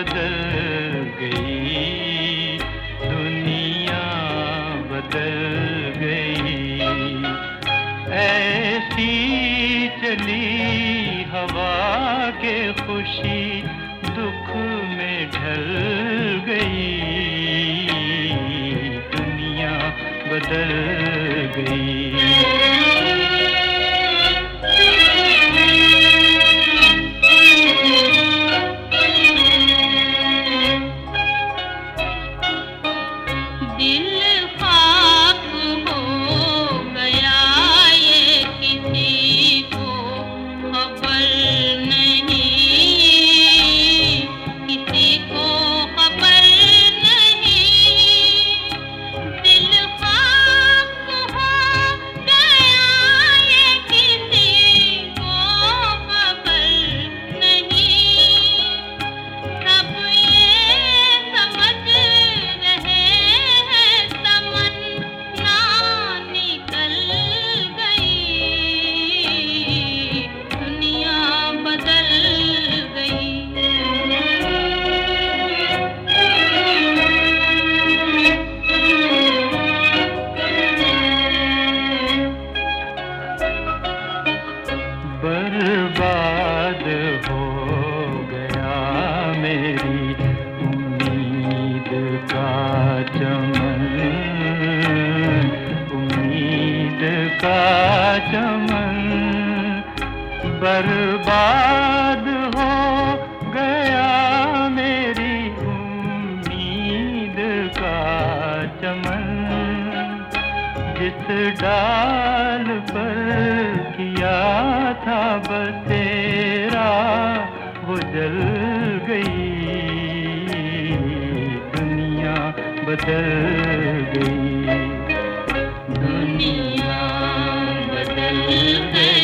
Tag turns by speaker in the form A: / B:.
A: बदल गई दुनिया बदल गई। ऐसी चली हवा के खुशी दुख में बर्बाद हो गया मेरी उम्मीद का चमन। उम्मीद का चमन। बर्बाद जिस डाल पर किया था बसेरा, वो जल गई। दुनिया बदल गई। दुनिया बदल गई।